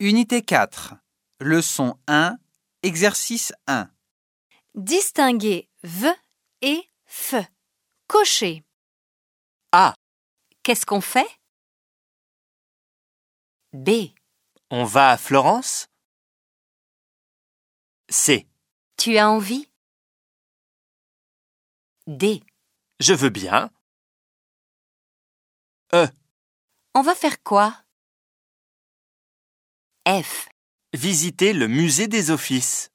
Unité 4. Leçon 1. Exercice 1. Distinguer v et f. Cocher. A. Qu'est-ce qu'on fait? B. On va à Florence? C. Tu as envie? D. Je veux bien? E. On va faire quoi? F. Visiter le musée des offices.